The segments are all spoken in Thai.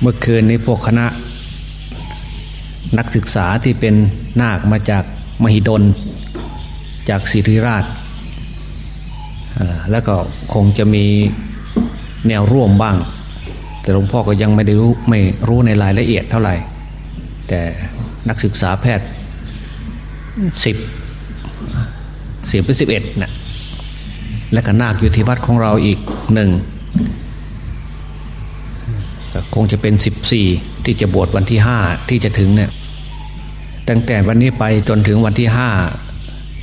เมื่อคืนนี้พวกคณะ นักศึกษาที่เป็นนาคมาจากมหิดล จากศิริราช แล้วก็คงจะมีแนวร่วมบ้าง แต่หลวงพ่อก็ยังไม่ได้รู้ไม่รู้ในรายละเอียดเท่าไหร่ แต่นักศึกษาแพทย์สิบสิบหรือสิบเอ็ดนะและก็นาคอยู่ที่วัดของเราอีกหนึ่ง คงจะเป็นสิบสี่ที่จะบวชวันที่ห้าที่จะถึงเนี่ยตั้งแต่วันนี้ไปจนถึงวันที่ห้า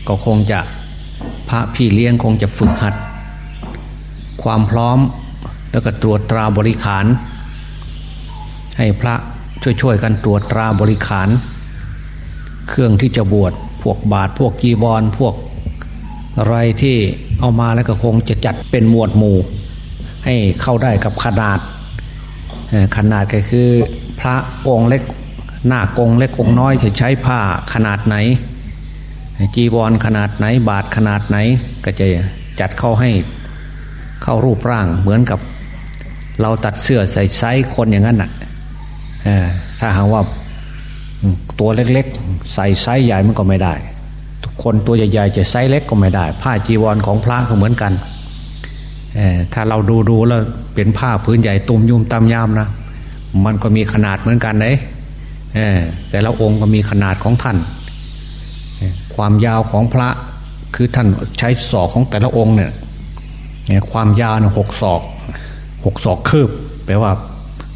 ก็คงจะพระพี่เลี้ยงคงจะฝึกหัด ความพร้อมแล้วก็ตรวจตราบริขาร ให้พระช่วยๆกันตรวจตราบริขาร เครื่องที่จะบวชพวกบาทพวกจีวรพวกอะไรที่เอามาแล้วก็คงจะจัดเป็นหมวดหมู่ ให้เข้าได้กับขนาด ขนาดก็คือพระองค์เล็กหน้ากงเล็กองน้อยจะใช้ผ้าขนาดไหน จีวรขนาดไหนบาทขนาดไหน ก็จะจัดเข้าให้เข้ารูปร่างเหมือนกับเราตัดเสื้อใส่ไซส์คนอย่างนั้นน่ะถ้าหากว่าตัวเล็กๆ ใส่ไซส์ใหญ่มันก็ไม่ได้ คนตัวใหญ่ๆจะไซส์เล็กก็ไม่ได้ ผ้าจีวรของพระก็เหมือนกัน ถ้าเราดูดูแล้วเป็นผ้าพื้นใหญ่ตุมยุ่มตามยามนะ มันก็มีขนาดเหมือนกันเลยแต่ละองค์ก็มีขนาดของท่าน ความยาวของพระคือท่านใช้ศอกของแต่ละองค์เนี่ยความยาวหกศอกหกศอกคืบแปลว่า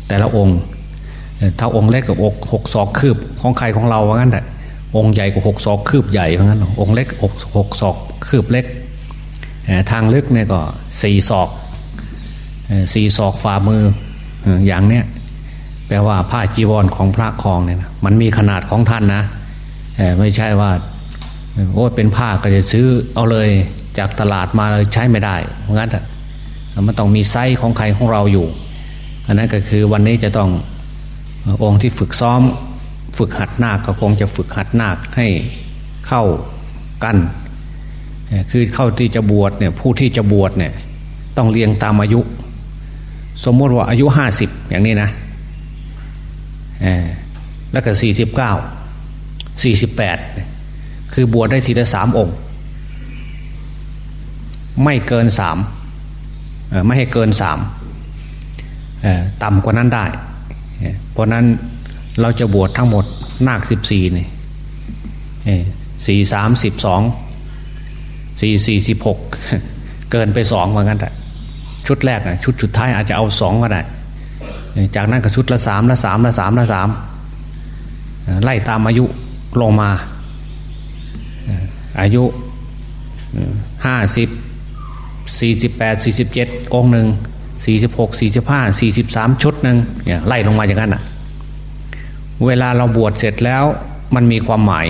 แต่ละองค์ ถ้าองค์เล็กกับอกหกศอกคืบของใครของเราว่างั้นแหละองค์ใหญ่กว่าหกศอกคืบใหญ่ว่างั้นองค์เล็กหกหกศอกคืบเล็ก ทางลึกเนี่ยก็สี่ศอกสี่ศอกฝ่ามืออย่างเนี้ยแปลว่าผ้าจีวรของพระคองเนี่ยมันมีขนาดของท่านนะไม่ใช่ว่าโอ้เป็นผ้าก็จะซื้อเอาเลยจากตลาดมาเลยใช้ไม่ได้เพราะงั้นมันต้องมีไซส์ของใครของเราอยู่อันนั้นก็คือวันนี้จะต้ององค์ที่ฝึกซ้อม ฝึกหัดนาคก็คงจะฝึกหัดนาคให้เข้ากัน คือเข้าที่จะบวชเนี่ยผู้ที่จะบวชเนี่ยต้องเรียงตามอายุ สมมติว่าอายุห้าสิบอย่างนี้นะแล้วก็สี่สิบเก้าสี่สิบแปดคือบวชได้ทีละสามองค์ ไม่เกินสามไม่ให้เกินสามต่ำกว่านั้นได้ เพราะนั้นเราจะบวชทั้งหมดนาคสิบสี่นี่สี่สามสิบสอง สี่สี่สิบหกเกินไปสองเหมือนกันแต่ชุดแรกนะชุดสุดท้ายอาจจะเอาสองก็ได้จากนั้นก็ชุดละสามละสามละสามละสามไล่ตามอายุลงมา อายุห้าสิบสี่สิบแปดสี่สิบเจ็ดองหนึ่งสี่สิบหกสี่สิบห้าสี่สิบสามชุดหนึ่งเนี่ยไล่ลงมาอย่างนั้นอะ เวลาเราบวชเสร็จแล้วมันมีความหมาย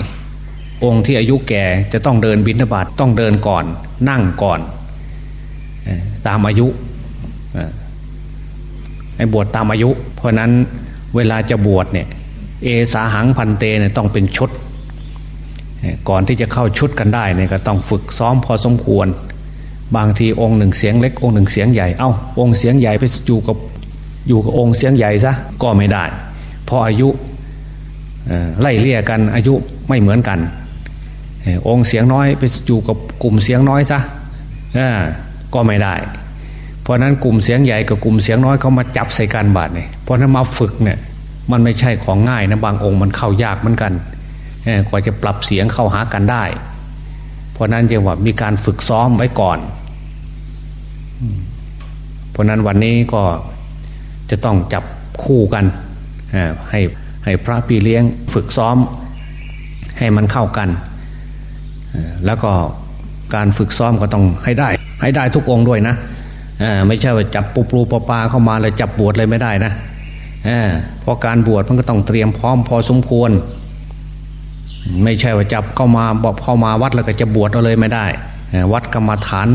องค์ที่อายุแก่จะต้องเดินบิณฑบาตต้องเดินก่อน นั่งก่อนตามอายุไอ้บวชตามอายุ เพราะนั้นเวลาจะบวชเนี่ยเอสาหังพันเตเนี่ยต้องเป็นชุด ก่อนที่จะเข้าชุดกันได้เนี่ยก็ต้องฝึกซ้อมพอสมควร บางทีองค์หนึ่งเสียงเล็กองค์หนึ่งเสียงใหญ่เอา้าองค์เสียงใหญ่ไปอยู่กับอยู่กับองค์เสียงใหญ่ซะก็ไม่ได้ เพราะอายุไล่เลี่ยกันอายุไม่เหมือนกัน องค์เสียงน้อยไปอยู่กับกลุ่มเสียงน้อยซะก็ไม่ได้ เพราะนั้นกลุ่มเสียงใหญ่กับกลุ่มเสียงน้อยเขามาจับใส่การบาดเนี่ยเพราะนั้นมาฝึกเนี่ยมันไม่ใช่ของง่ายนะบางองค์มันเข้ายากเหมือนกันกว่าจะปรับเสียงเข้าหากันได้ เพราะนั้นจึงว่ามีการฝึกซ้อมไว้ก่อน เพราะนั้นวันนี้ก็จะต้องจับคู่กันให้ให้พระพี่เลี้ยงฝึกซ้อมให้มันเข้ากัน แล้วก็การฝึกซ้อมก็ต้องให้ได้ ให้ได้ทุกองด้วยนะไม่ใช่ว่าจับปูปลูปปาเข้ามาเลยจับบวชเลยไม่ได้นะเพราะการบวชมันก็ต้องเตรียมพร้อมพอสมควร ไม่ใช่ว่าจับเข้ามาบอกเข้ามาวัดแล้วก็จะบวชเอาเลยไม่ได้ วัดกรรมฐาน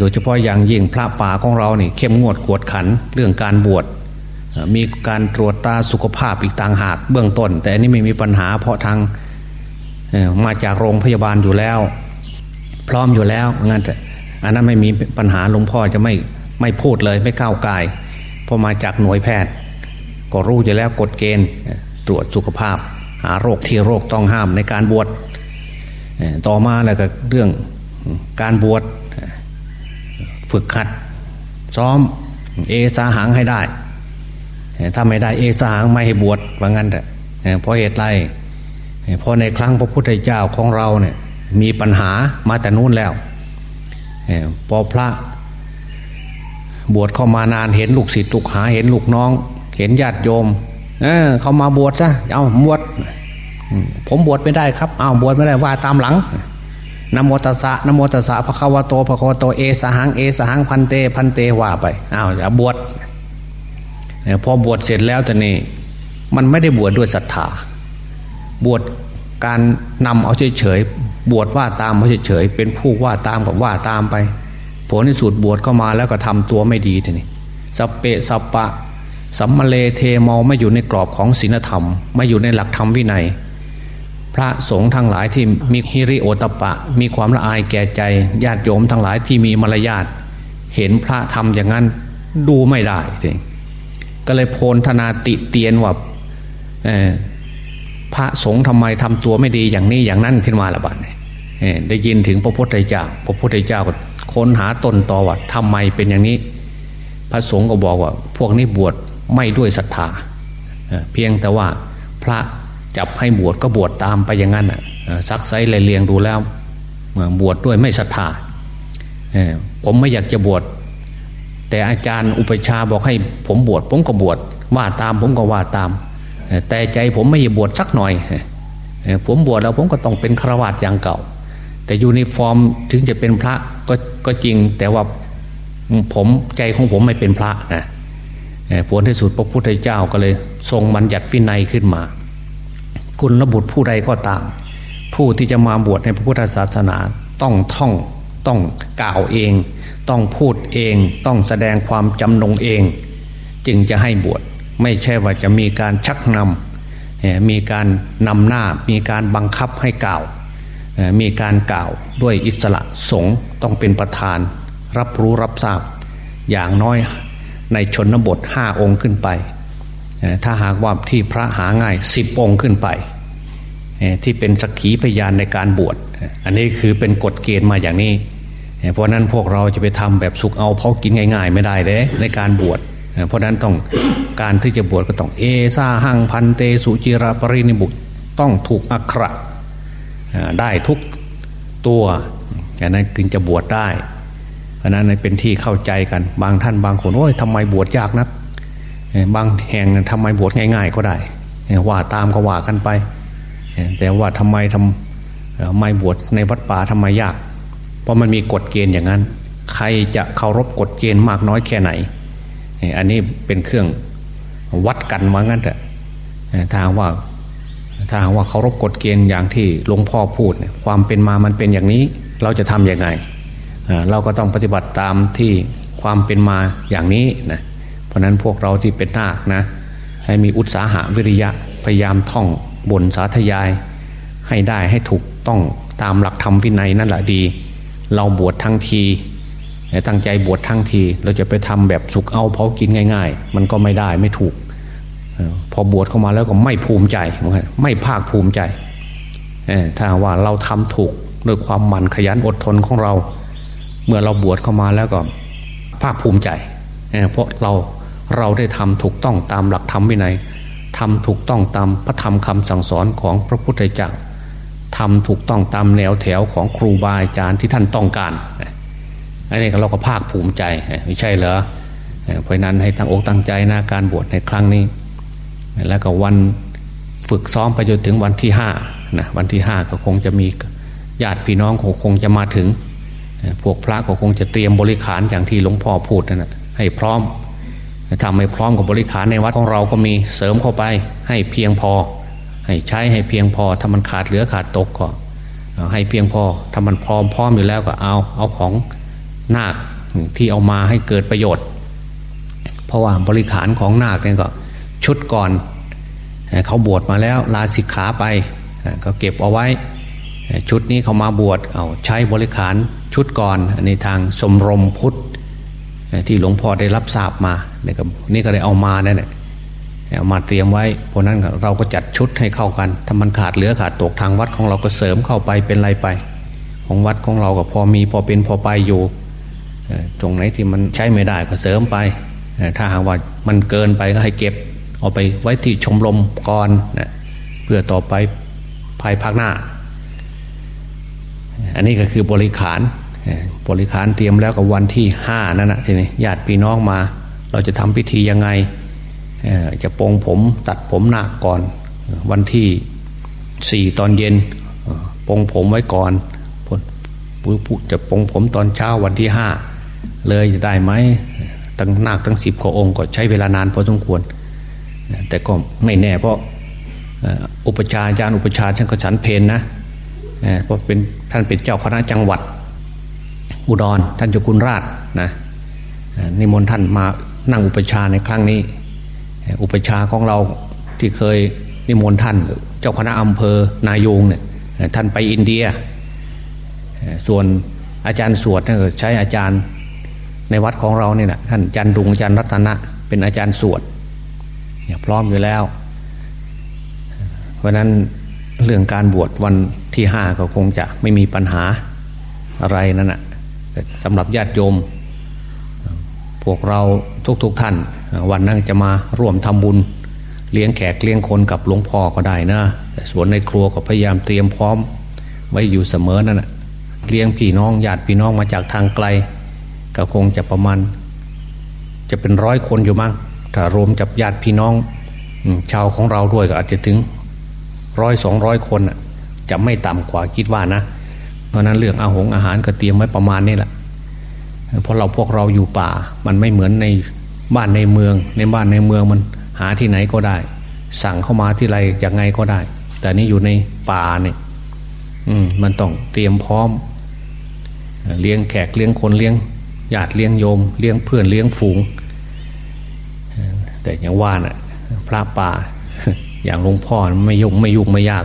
โดยเฉพาะอย่างยิ่งพระป่าของเราเนี่เข้มงวดกวดขันเรื่องการบวชมีการตรวจตาสุขภาพอีกต่างหากเบื้องต้น แต่อันนี้ไม่มีปัญหาเพราะทาง มาจากโรงพยาบาลอยู่แล้ว พร้อมอยู่แล้วงั้นแต่อันนั้นไม่มีปัญหาหลวงพ่อจะไม่ไม่พูดเลยไม่ก้าวไกลเพราะมาจากหน่วยแพทย์ ก็รู้อยู่แล้วกฎเกณฑ์ตรวจสุขภาพ หาโรคที่โรคต้องห้ามในการบวชต่อมาแล้วก็เรื่องการบวชฝึกขัด ซ้อมเอสาหังให้ได้ ถ้าไม่ได้เอสาหังไม่ให้บวชว่างั้นแต่เพราะเหตุไร เพราะในครั้งพระพุทธเจ้าของเราเนี่ยมีปัญหามาแต่นู้นแล้วพอพระบวชเข้ามานานเห็นลูกศิษย์ลูกหาเห็นลูกน้อง เห็นญาติโยม เออเขามาบวชซะเอาบวชผมบวชไม่ได้ครับเอาบวชไม่ได้ว่าตามหลังนโมตัสสะนโมตัสสะพระคัมภโตพระคัมภโตเอสหังเอสหังพันเต พันเตว่าไปอ้าวจะบวชพอบวชเสร็จแล้วแต่นี่มันไม่ได้บวชด้วยศรัทธา บวชการนำเอาเฉยๆบวชว่าตามเอาเฉยๆเป็นผู้ว่าตามกับว่าตามไป ผลที่สุดบวชเข้ามาแล้วก็ทำตัวไม่ดีทีนี้สะเปะสะปะสัมมะเลเทเมาไม่อยู่ในกรอบของศีลธรรม ไม่อยู่ในหลักธรรมวินัย พระสงฆ์ทั้งหลายที่มีหิริโอตตัปปะ มีความละอายแก่ใจญาติโยมทั้งหลายที่มีมารยาทเห็นพระทำอย่างนั้นดูไม่ได้ทีก็เลยโพลธนาติเตียนว่า ระสงฆ์ทำไมทำตัวไม่ดีอย่างนี้อย่างนั้นขึ้นมาละบ้านได้ยินถึงพระพุทธเจ้า พระพุทธเจ้าก็ค้นหาตนต่อว่าทำไมเป็นอย่างนี้ พระสงฆ์ก็บอกว่า พวกนี้บวชไม่ด้วยศรัทธาเพียงแต่ว่าพระจับให้บวชก็บวชตามไปอย่างนั้นซักไซเลยเลียงดูแล้วบวชด้วยไม่ศรัทธาผมไม่อยากจะบวชแต่อาจารย์อุปัชฌาย์บอกให้ผมบวชผมก็บวชว่าตามผมก็ว่าตาม แต่ใจผมไม่บวชสักหน่อย ผมบวชแล้วผมก็ต้องเป็นฆราวาสอย่างเก่า แต่ยูนิฟอร์มถึงจะเป็นพระก็ก็จริงแต่ว่าผมใจของผมไม่เป็นพระนะผลที่สุดพระพุทธเจ้าก็เลยทรงบัญญัติวินัยขึ้นมา คุณระบุตรผู้ใดก็ตาม ผู้ที่จะมาบวชในพระพุทธศาสนาต้องท่องต้องกล่าวเอง ต้องพูดเอง ต้องแสดงความจำนงเอง จึงจะให้บวช ไม่ใช่ว่าจะมีการชักนำมีการนำหน้า มีการบังคับให้กล่าว มีการกล่าวด้วยอิสระสงฆ์ต้องเป็นประธาน รับรู้รับทราบ อย่างน้อยในชนบทห้าองค์ขึ้นไป ถ้าหากว่าที่พระหาง่ายสิบองค์ขึ้นไป ที่เป็นสักขีพยานในการบวช อันนี้คือเป็นกฎเกณฑ์มาอย่างนี้ เพราะนั้นพวกเราจะไปทำแบบสุกเอาเผากินง่าย ๆ ไม่ได้เลยในการบวช เพราะนั้นต้องการที่จะบวชก็ต้องเอซาหังพันเตสุจิราปรินิบุตต้องถูกอักขระได้ทุกตัวอย่างนั้นจึงจะบวชได้เพราะนั้นเป็นที่เข้าใจกัน บางท่านบางคนโอ้ยทำไมบวชยากนัก บางแห่งทำไมบวชง่าย ๆ ก็ได้ ว่าตามก็ว่ากันไป แต่ว่าทำไมทำไม่บวชในวัดป่าทำไมยาก เพราะมันมีกฎเกณฑ์อย่างนั้น ใครจะเคารพกฎเกณฑ์มากน้อยแค่ไหน อันนี้เป็นเครื่องวัดกันว่างั้นเถอะถ้าว่าถ้าว่าเคารพกฎเกณฑ์อย่างที่หลวงพ่อพูด ความเป็นมามันเป็นอย่างนี้เราจะทำยังไง เราก็ต้องปฏิบัติตามที่ความเป็นมาอย่างนี้นะเพราะนั้นพวกเราที่เป็นนาคนะให้มีอุตสาหะวิริยะพยายามท่องบนสาธยาย ให้ได้ให้ถูกต้องตามหลักธรรมวินัยนั่นแหละดี เราบวชทั้งที ตั้งใจบวชทั้งที เราจะไปทำแบบสุกเอาเผากินง่าย ๆ มันก็ไม่ได้ไม่ถูก พอบวชเข้ามาแล้วก็ไม่ภูมิใจ ไม่ภาคภูมิใจ ถ้าว่าเราทำถูกด้วยความหมั่นขยันอดทนของเรา เมื่อเราบวชเข้ามาแล้วก็ภาคภูมิใจ เพราะเราเราได้ทำถูกต้องตามหลักธรรมวินัยทำถูกต้องตามพระธรรมคำสั่งสอนของพระพุทธเจ้าทำถูกต้องตามแนวแถวของครูบาอาจารย์ที่ท่านต้องการ อันนี้เราก็ภาคภูมิใจไม่ใช่เหรอเพราะนั้นให้ตั้งอกตั้งใจนะการบวชในครั้งนี้ แล้วก็วันฝึกซ้อมไปจนถึงวันที่ห้านะวันที่ห้าก็คงจะมีญาติพี่น้องคงจะมาถึง พวกพระก็คงจะเตรียมบริขารอย่างที่หลวงพ่อพูดนะให้พร้อมทำให้พร้อมกับบริขารในวัดของเราก็มีเสริมเข้าไป ให้เพียงพอ ให้ใช้ให้เพียงพอถ้ามันขาดเหลือขาดตกก็ให้เพียงพอถ้ามันพร้อมพร้อมอยู่แล้วก็เอาเอาของ นาคที่เอามาให้เกิดประโยชน์ เพราะว่าบริขารของนาคเนี่ยก็ชุดก่อนเขาบวชมาแล้วลาสิกขาไปก็เก็บเอาไว้ ชุดนี้เขามาบวชเอาใช้บริขารชุดก่อนในทางสมรมพุทธที่หลวงพ่อได้รับทราบมาเนี่ยนี่ก็ได้เอามาเนี่ยเอามาเตรียมไว้เพราะนั้นเราก็จัดชุดให้เข้ากันถ้ามันขาดเหลือขาดตกทางวัดของเราก็เสริมเข้าไปเป็นไรไป ของวัดของเราก็พอมีพอเป็นพอไปอยู่ ตรงไหนที่มันใช้ไม่ได้ก็เสริมไป ถ้าหากว่ามันเกินไปก็ให้เก็บ เอาไปไว้ที่ชมรมก่อนนะเพื่อต่อไปภายภาคหน้า อันนี้ก็คือบริขาร บริขารเตรียมแล้วกับวันที่ห้านั่นนะทีนี้ญาติพี่น้องมา เราจะทำพิธียังไง จะปองผมตัดผมหนักก่อน วันที่สี่ตอนเย็นปองผมไว้ก่อนจะปองผมตอนเช้าวันที่ห้า เลยจะได้ไหมตั้งนาคตั้งสิบกว่าองค์ก็ใช้เวลานานพอสมควร แต่ก็ไม่แน่เพราะอุปชาญาณอุปชาช่างกฉันเพนนะเพราะเป็นท่านเป็นเจ้าคณะจังหวัด อุดรท่านจ้าคุณราชนะนิมนต์ท่านมานั่งอุปชาในครั้งนี้ อุปชาของเราที่เคยนิมนต์ท่านเจ้าคณะอำเภอนายงเนี่ยท่านไปอินเดีย ส่วนอาจารย์สวดใช้อาจารย์ ในวัดของเราเนี่ยนะท่านอาจารย์ดุงอาจารย์รัตนะ เป็นอาจารย์สวดเนี่ยพร้อมอยู่แล้ว เพราะนั้นเรื่องการบวชวันที่ห้าก็คงจะไม่มีปัญหาอะไรนั่นแหะสำหรับญาติโยม พวกเราทุกๆทท่าน วันนั้นจะมาร่วมทำบุญ เลี้ยงแขกเลี้ยงคนกับหลวงพ่อก็ได้นะแต่ส่วนในครัวก็พยายามเตรียมพร้อมไว้อยู่เสมอนั่นแหะเลี้ยงพี่น้องญาติพี่น้องมาจากทางไกล ก็คงจะประมาณ จะเป็นร้อยคนอยู่มั้งถ้ารวมจับญาติพี่น้องชาวของเราด้วยก็อาจจะถึงร้อยสองร้อยคนจะไม่ต่ำกว่าคิดว่านะ เพราะนั้นเรื่องอาหงอาหารก็เตรียมไว้ประมาณนี้แหละเพราะเราพวกเราอยู่ป่า มันไม่เหมือนในบ้านในเมือง ในบ้านในเมืองมันหาที่ไหนก็ได้ สั่งเข้ามาที่ไรอย่างไงก็ได้ แต่นี่อยู่ในป่าเนี่ยมมันต้องเตรียมพร้อม เลี้ยงแขกเลี้ยงคนเลี้ยง ญาติเลี้ยงโยม เลี้ยงเพื่อนเลี้ยงฝูง แต่อย่างว่านะ่ะพระป่าอย่างหลวงพ่อไม่ยุ่งไม่ยุ่งไม่ยาก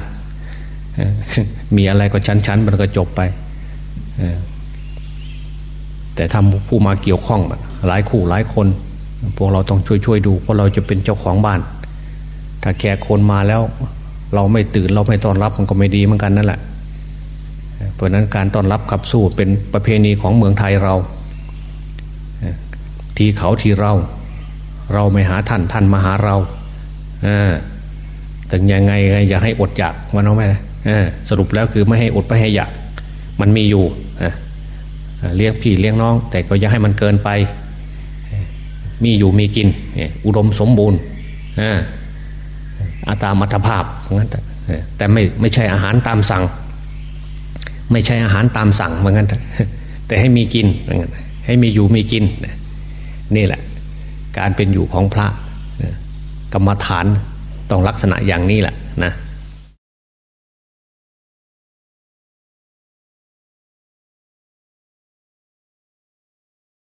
มีอะไรก็ชั้นๆมันก็จบไป แต่ทำผู้มาเกี่ยวข้องหลายคู่หลายคน พวกเราต้องช่วยๆดู เพราะเราจะเป็นเจ้าของบ้าน ถ้าแขกคนมาแล้ว เราไม่ตื่นเราไม่ต้อนรับมันก็ไม่ดีเหมือนกันนั่นแหละ เพราะนั้นการต้อนรับขับสู้เป็นประเพณีของเมืองไทยเรา ทีเขาทีเรา เราไม่หาท่านท่านมาหาเราแต่ยังไงอย่าให้อดอยากวันน้องแม่สรุปแล้วคือไม่ให้อดไม่ให้อยาก มันมีอยู่เลี้ยงพี่เลี้ยงน้อง แต่ก็อย่าให้มันเกินไป มีอยู่มีกิน อุดมสมบูรณ์อาตามอัตภาพงั้นแต่ไม่ไม่ใช่อาหารตามสั่ง ไม่ใช่อาหารตามสั่งเหมือนกันแต่ให้มีกินเหมือนกันให้มีอยู่มีกิน นี่แหละ การเป็นอยู่ของพระกรรมฐานต้องลักษณะอย่างนี้แหละนะ